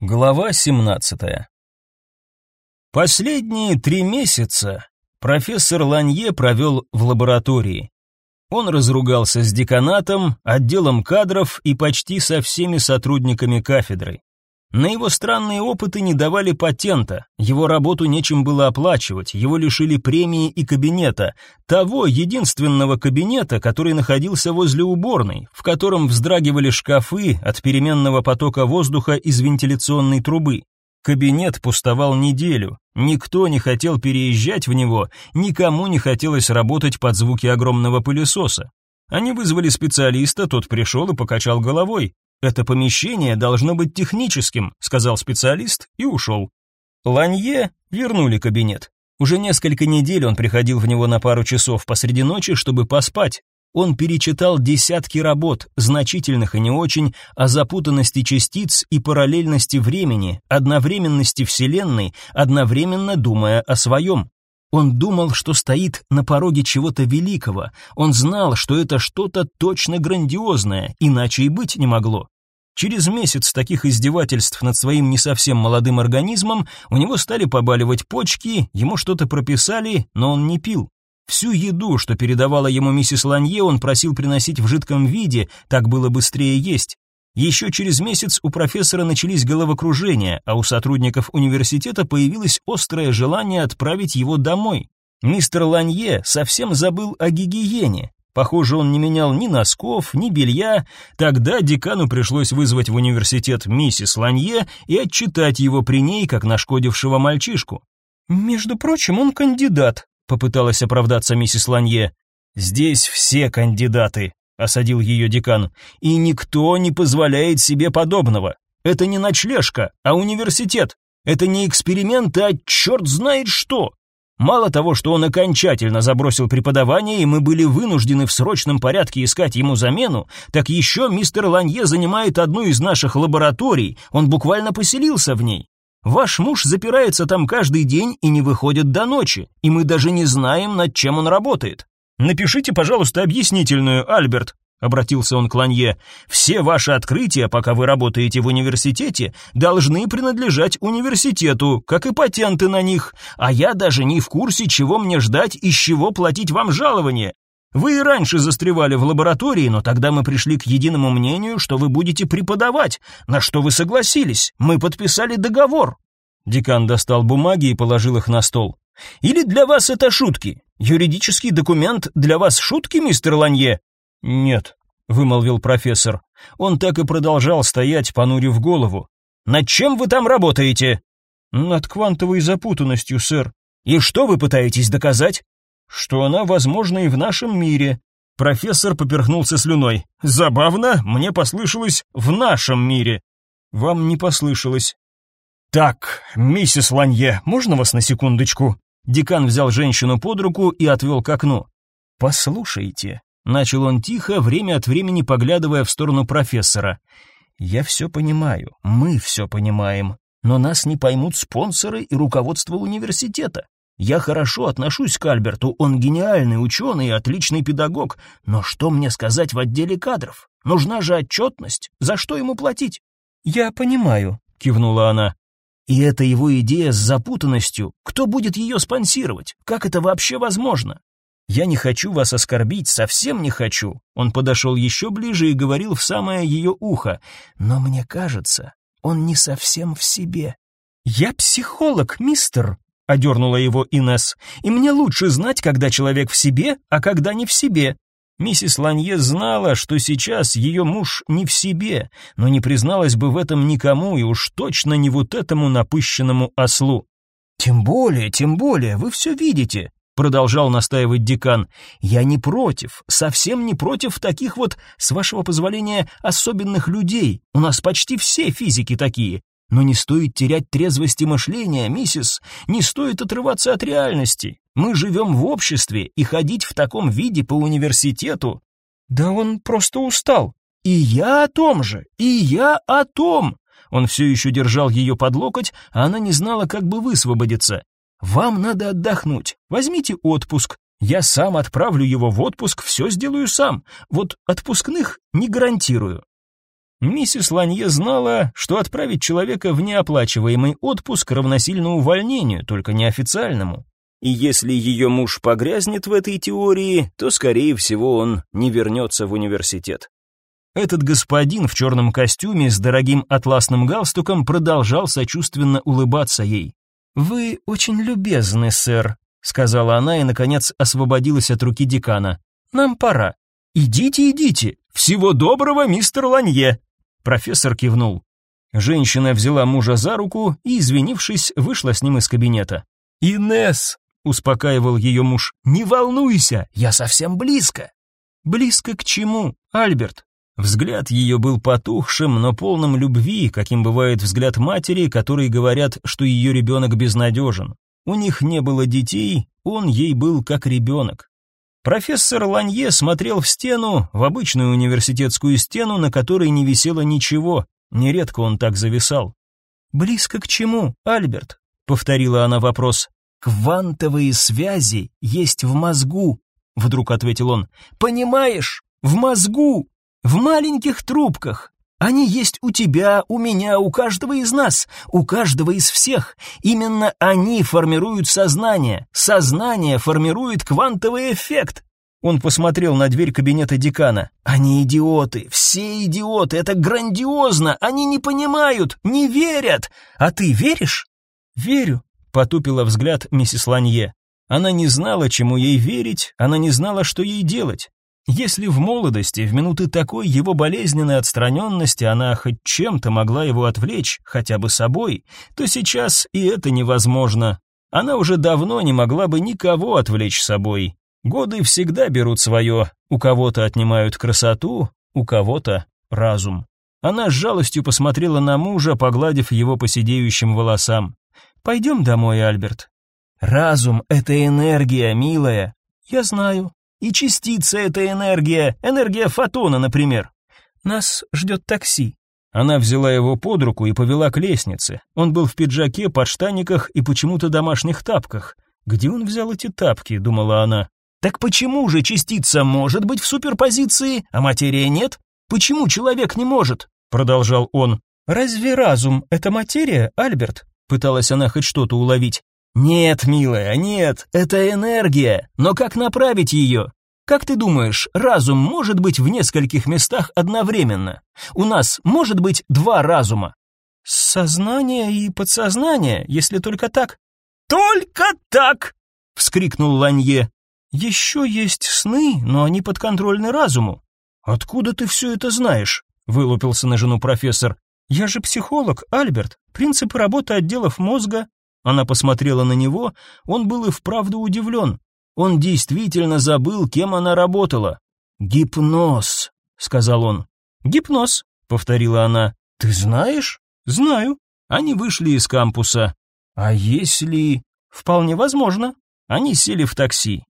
Глава 17. Последние три месяца профессор Ланье провел в лаборатории. Он разругался с деканатом, отделом кадров и почти со всеми сотрудниками кафедры. На его странные опыты не давали патента, его работу нечем было оплачивать, его лишили премии и кабинета, того единственного кабинета, который находился возле уборной, в котором вздрагивали шкафы от переменного потока воздуха из вентиляционной трубы. Кабинет пустовал неделю, никто не хотел переезжать в него, никому не хотелось работать под звуки огромного пылесоса. Они вызвали специалиста, тот пришел и покачал головой. «Это помещение должно быть техническим», — сказал специалист и ушел. Ланье вернули кабинет. Уже несколько недель он приходил в него на пару часов посреди ночи, чтобы поспать. Он перечитал десятки работ, значительных и не очень, о запутанности частиц и параллельности времени, одновременности Вселенной, одновременно думая о своем. Он думал, что стоит на пороге чего-то великого. Он знал, что это что-то точно грандиозное, иначе и быть не могло. Через месяц таких издевательств над своим не совсем молодым организмом у него стали побаливать почки, ему что-то прописали, но он не пил. Всю еду, что передавала ему миссис Ланье, он просил приносить в жидком виде, так было быстрее есть. Еще через месяц у профессора начались головокружения, а у сотрудников университета появилось острое желание отправить его домой. Мистер Ланье совсем забыл о гигиене. Похоже, он не менял ни носков, ни белья. Тогда декану пришлось вызвать в университет миссис Ланье и отчитать его при ней, как нашкодившего мальчишку. «Между прочим, он кандидат», — попыталась оправдаться миссис Ланье. «Здесь все кандидаты», — осадил ее декан, — «и никто не позволяет себе подобного. Это не ночлежка, а университет. Это не эксперимент, а черт знает что. Мало того, что он окончательно забросил преподавание, и мы были вынуждены в срочном порядке искать ему замену, так еще мистер Ланье занимает одну из наших лабораторий, он буквально поселился в ней. Ваш муж запирается там каждый день и не выходит до ночи, и мы даже не знаем, над чем он работает. Напишите, пожалуйста, объяснительную, Альберт, обратился он к Ланье. Все ваши открытия, пока вы работаете в университете, должны принадлежать университету, как и патенты на них. А я даже не в курсе, чего мне ждать и с чего платить вам жалование. Вы и раньше застревали в лаборатории, но тогда мы пришли к единому мнению, что вы будете преподавать, на что вы согласились. Мы подписали договор. Декан достал бумаги и положил их на стол. Или для вас это шутки? Юридический документ для вас шутки, мистер Ланье? Нет, вымолвил профессор. Он так и продолжал стоять, понурив голову. Над чем вы там работаете? Над квантовой запутанностью, сэр. И что вы пытаетесь доказать? Что она возможна и в нашем мире. Профессор поперхнулся слюной. Забавно, мне послышалось в нашем мире. Вам не послышалось. Так, миссис Ланье, можно вас на секундочку? Декан взял женщину под руку и отвел к окну. «Послушайте», — начал он тихо, время от времени поглядывая в сторону профессора. «Я все понимаю, мы все понимаем, но нас не поймут спонсоры и руководство университета. Я хорошо отношусь к Альберту, он гениальный ученый и отличный педагог, но что мне сказать в отделе кадров? Нужна же отчетность, за что ему платить?» «Я понимаю», — кивнула она. И это его идея с запутанностью. Кто будет ее спонсировать? Как это вообще возможно? Я не хочу вас оскорбить, совсем не хочу. Он подошел еще ближе и говорил в самое ее ухо. Но мне кажется, он не совсем в себе. Я психолог, мистер, одернула его Инес. И мне лучше знать, когда человек в себе, а когда не в себе. Миссис Ланье знала, что сейчас ее муж не в себе, но не призналась бы в этом никому и уж точно не вот этому напыщенному ослу. «Тем более, тем более, вы все видите», — продолжал настаивать декан. «Я не против, совсем не против таких вот, с вашего позволения, особенных людей. У нас почти все физики такие. Но не стоит терять трезвости мышления, миссис, не стоит отрываться от реальности. Мы живем в обществе, и ходить в таком виде по университету... Да он просто устал. И я о том же, и я о том. Он все еще держал ее под локоть, а она не знала, как бы высвободиться. Вам надо отдохнуть. Возьмите отпуск. Я сам отправлю его в отпуск, все сделаю сам. Вот отпускных не гарантирую. Миссис Ланье знала, что отправить человека в неоплачиваемый отпуск равносильно увольнению, только неофициальному. И если ее муж погрязнет в этой теории, то, скорее всего, он не вернется в университет. Этот господин в черном костюме с дорогим атласным галстуком продолжал сочувственно улыбаться ей. «Вы очень любезны, сэр», — сказала она и, наконец, освободилась от руки декана. «Нам пора». «Идите, идите! Всего доброго, мистер Ланье!» Профессор кивнул. Женщина взяла мужа за руку и, извинившись, вышла с ним из кабинета. «Инесс!» — успокаивал ее муж. «Не волнуйся, я совсем близко!» «Близко к чему, Альберт?» Взгляд ее был потухшим, но полным любви, каким бывает взгляд матери, которые говорят, что ее ребенок безнадежен. У них не было детей, он ей был как ребенок. Профессор Ланье смотрел в стену, в обычную университетскую стену, на которой не висело ничего. Нередко он так зависал. «Близко к чему, Альберт?» — повторила она вопрос. «Квантовые связи есть в мозгу», — вдруг ответил он. «Понимаешь? В мозгу! В маленьких трубках! Они есть у тебя, у меня, у каждого из нас, у каждого из всех. Именно они формируют сознание. Сознание формирует квантовый эффект. Он посмотрел на дверь кабинета декана. Они идиоты, все идиоты, это грандиозно. Они не понимают, не верят. А ты веришь? Верю, потупила взгляд миссис Ланье. Она не знала, чему ей верить, она не знала, что ей делать. Если в молодости, в минуты такой его болезненной отстраненности она хоть чем-то могла его отвлечь, хотя бы собой, то сейчас и это невозможно. Она уже давно не могла бы никого отвлечь собой. Годы всегда берут свое, у кого-то отнимают красоту, у кого-то разум. Она с жалостью посмотрела на мужа, погладив его по сидеющим волосам. «Пойдем домой, Альберт». «Разум — это энергия, милая». «Я знаю, и частица — это энергия, энергия фотона, например. Нас ждет такси. Она взяла его под руку и повела к лестнице. Он был в пиджаке, подштаниках и почему-то домашних тапках. Где он взял эти тапки, думала она. Так почему же частица может быть в суперпозиции, а материя нет? Почему человек не может? продолжал он. Разве разум это материя, Альберт? Пыталась она хоть что-то уловить. «Нет, милая, нет, это энергия, но как направить ее? Как ты думаешь, разум может быть в нескольких местах одновременно? У нас может быть два разума?» «Сознание и подсознание, если только так». «Только так!» — вскрикнул Ланье. «Еще есть сны, но они подконтрольны разуму». «Откуда ты все это знаешь?» — вылупился на жену профессор. «Я же психолог, Альберт. Принципы работы отделов мозга, она посмотрела на него, он был и вправду удивлен. Он действительно забыл, кем она работала. «Гипноз», — сказал он. «Гипноз», — повторила она. «Ты знаешь?» «Знаю». Они вышли из кампуса. «А если...» «Вполне возможно». Они сели в такси.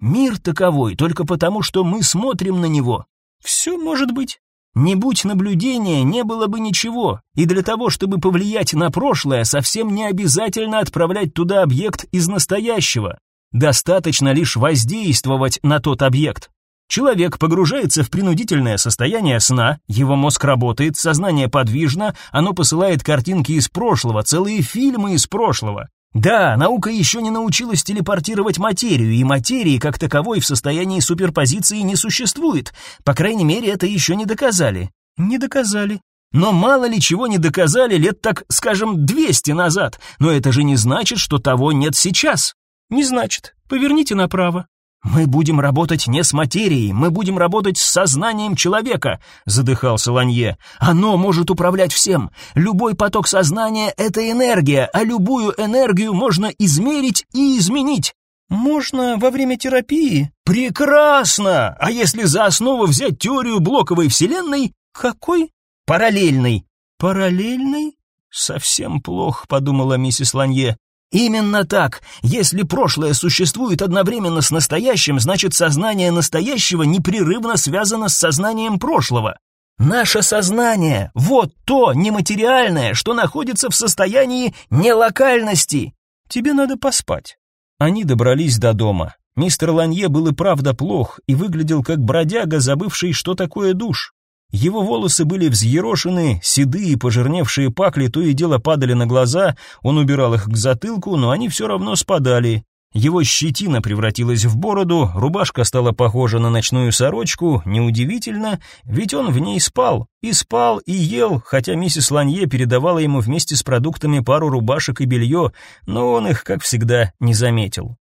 «Мир таковой только потому, что мы смотрим на него». «Все может быть». Не будь наблюдения, не было бы ничего, и для того, чтобы повлиять на прошлое, совсем не обязательно отправлять туда объект из настоящего. Достаточно лишь воздействовать на тот объект. Человек погружается в принудительное состояние сна, его мозг работает, сознание подвижно, оно посылает картинки из прошлого, целые фильмы из прошлого. Да, наука еще не научилась телепортировать материю, и материи как таковой в состоянии суперпозиции не существует. По крайней мере, это еще не доказали. Не доказали. Но мало ли чего не доказали лет так, скажем, 200 назад. Но это же не значит, что того нет сейчас. Не значит. Поверните направо. «Мы будем работать не с материей, мы будем работать с сознанием человека», — задыхался Ланье. «Оно может управлять всем. Любой поток сознания — это энергия, а любую энергию можно измерить и изменить». «Можно во время терапии?» «Прекрасно! А если за основу взять теорию блоковой вселенной?» «Какой?» «Параллельной». «Параллельной?» «Совсем плохо», — подумала миссис Ланье. Именно так. Если прошлое существует одновременно с настоящим, значит сознание настоящего непрерывно связано с сознанием прошлого. Наше сознание — вот то нематериальное, что находится в состоянии нелокальности. Тебе надо поспать. Они добрались до дома. Мистер Ланье был и правда плох и выглядел как бродяга, забывший, что такое душ. Его волосы были взъерошены, седые, пожирневшие пакли то и дело падали на глаза, он убирал их к затылку, но они все равно спадали. Его щетина превратилась в бороду, рубашка стала похожа на ночную сорочку, неудивительно, ведь он в ней спал, и спал, и ел, хотя миссис Ланье передавала ему вместе с продуктами пару рубашек и белье, но он их, как всегда, не заметил.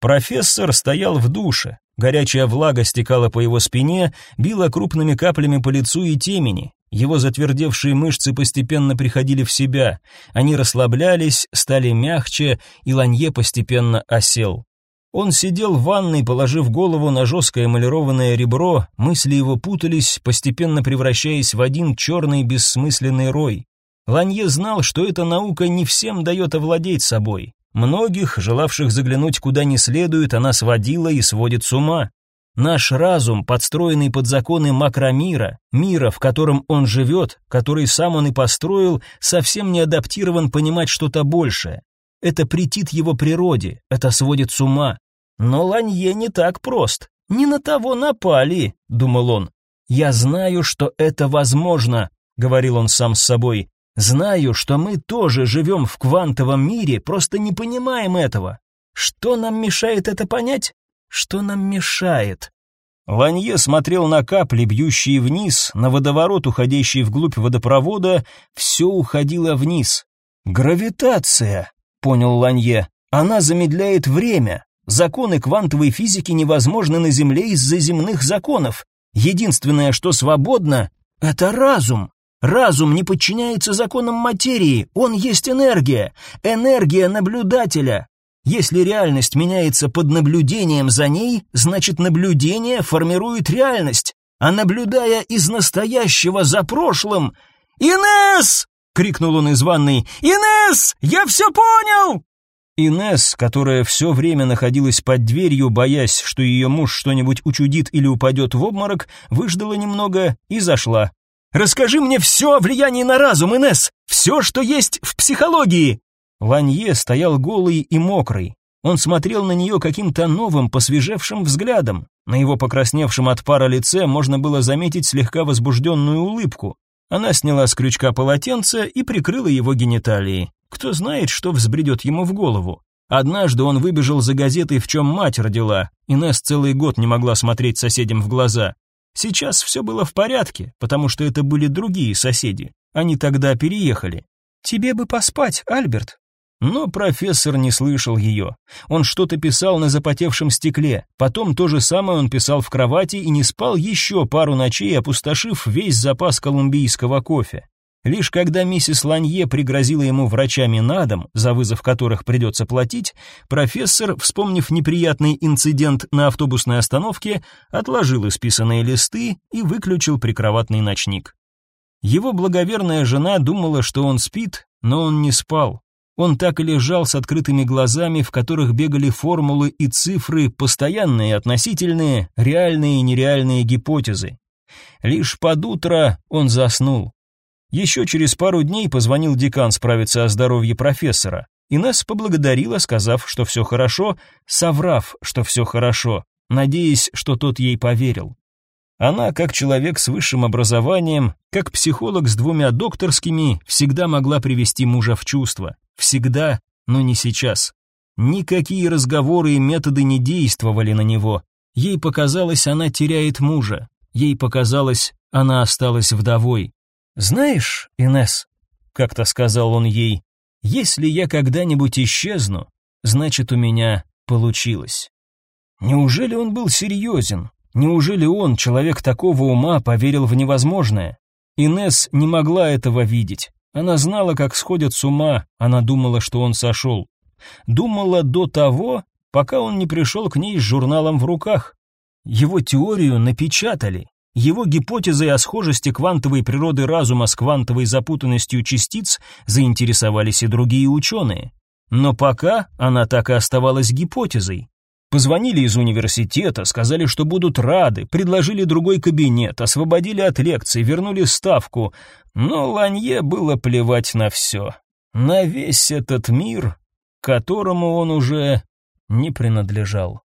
Профессор стоял в душе, горячая влага стекала по его спине, била крупными каплями по лицу и темени, его затвердевшие мышцы постепенно приходили в себя, они расслаблялись, стали мягче, и Ланье постепенно осел. Он сидел в ванной, положив голову на жесткое эмалированное ребро, мысли его путались, постепенно превращаясь в один черный бессмысленный рой. Ланье знал, что эта наука не всем дает овладеть собой. Многих, желавших заглянуть куда не следует, она сводила и сводит с ума. Наш разум, подстроенный под законы макромира, мира, в котором он живет, который сам он и построил, совсем не адаптирован понимать что-то большее. Это претит его природе, это сводит с ума. Но Ланье не так прост. Не на того напали, думал он. Я знаю, что это возможно, говорил он сам с собой. Знаю, что мы тоже живем в квантовом мире, просто не понимаем этого. Что нам мешает это понять? Что нам мешает? Ланье смотрел на капли, бьющие вниз, на водоворот, уходящий вглубь водопровода, все уходило вниз. «Гравитация», — понял Ланье, — «она замедляет время. Законы квантовой физики невозможны на Земле из-за земных законов. Единственное, что свободно, — это разум. Разум не подчиняется законам материи, он есть энергия, энергия наблюдателя, если реальность меняется под наблюдением за ней, значит наблюдение формирует реальность, а наблюдая из настоящего за прошлым... «Инесс!» — крикнул он из ванной. «Инесс! Я все понял!» Инесс, которая все время находилась под дверью, боясь, что ее муж что-нибудь учудит или упадет в обморок, выждала немного и зашла. «Расскажи мне все о влиянии на разум, Инесс! Все, что есть в психологии!» Ланье стоял голый и мокрый. Он смотрел на нее каким-то новым, посвежевшим взглядом. На его покрасневшем от пара лице можно было заметить слегка возбужденную улыбку. Она сняла с крючка полотенце и прикрыла его гениталии. Кто знает, что взбредет ему в голову. Однажды он выбежал за газетой, в чем мать родила. Инесс целый год не могла смотреть соседям в глаза. Сейчас все было в порядке, потому что это были другие соседи. Они тогда переехали. «Тебе бы поспать, Альберт», но профессор не слышал ее. Он что-то писал на запотевшем стекле. Потом то же самое он писал в кровати и не спал еще пару ночей, опустошив весь запас колумбийского кофе. Лишь когда миссис Ланье пригрозила ему врачами на дом, за вызов которых придется платить, профессор, вспомнив неприятный инцидент на автобусной остановке, отложил исписанные листы и выключил прикроватный ночник. Его благоверная жена думала, что он спит, но он не спал. Он так и лежал с открытыми глазами, в которых бегали формулы и цифры, постоянные, относительные, реальные и нереальные гипотезы. Лишь под утро он заснул. Еще через пару дней позвонил декан справиться о здоровье профессора. Инесс поблагодарила, сказав, что все хорошо, соврав, что все хорошо, надеясь, что тот ей поверил. Она, как человек с высшим образованием, как психолог с двумя докторскими, всегда могла привести мужа в чувство. Всегда, но не сейчас. Никакие разговоры и методы не действовали на него. Ей показалось, она теряет мужа. Ей показалось, она осталась вдовой. «Знаешь, Инес, как-то сказал он ей, — «если я когда-нибудь исчезну, значит, у меня получилось». Неужели он был серьезен? Неужели он, человек такого ума, поверил в невозможное? Инес не могла этого видеть. Она знала, как сходят с ума, она думала, что он сошел. Думала до того, пока он не пришел к ней с журналом в руках. Его теорию напечатали. Его гипотезы о схожести квантовой природы разума с квантовой запутанностью частиц заинтересовались и другие ученые. Но пока она так и оставалась гипотезой. Позвонили из университета, сказали, что будут рады, предложили другой кабинет, освободили от лекций, вернули ставку. Но Ланье было плевать на все. На весь этот мир, которому он уже не принадлежал.